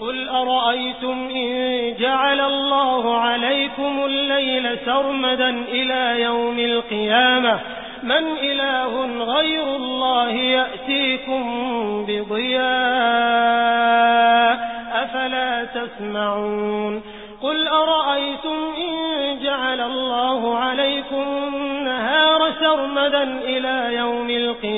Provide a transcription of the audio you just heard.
قل أرأيتم إن جعل الله عليكم الليل سرمدا إلى يوم القيامة من إله غير الله يأتيكم بضياء أفلا تسمعون قل أرأيتم إن جعل الله عليكم النهار سرمدا إلى يوم القيامة